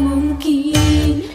mong kín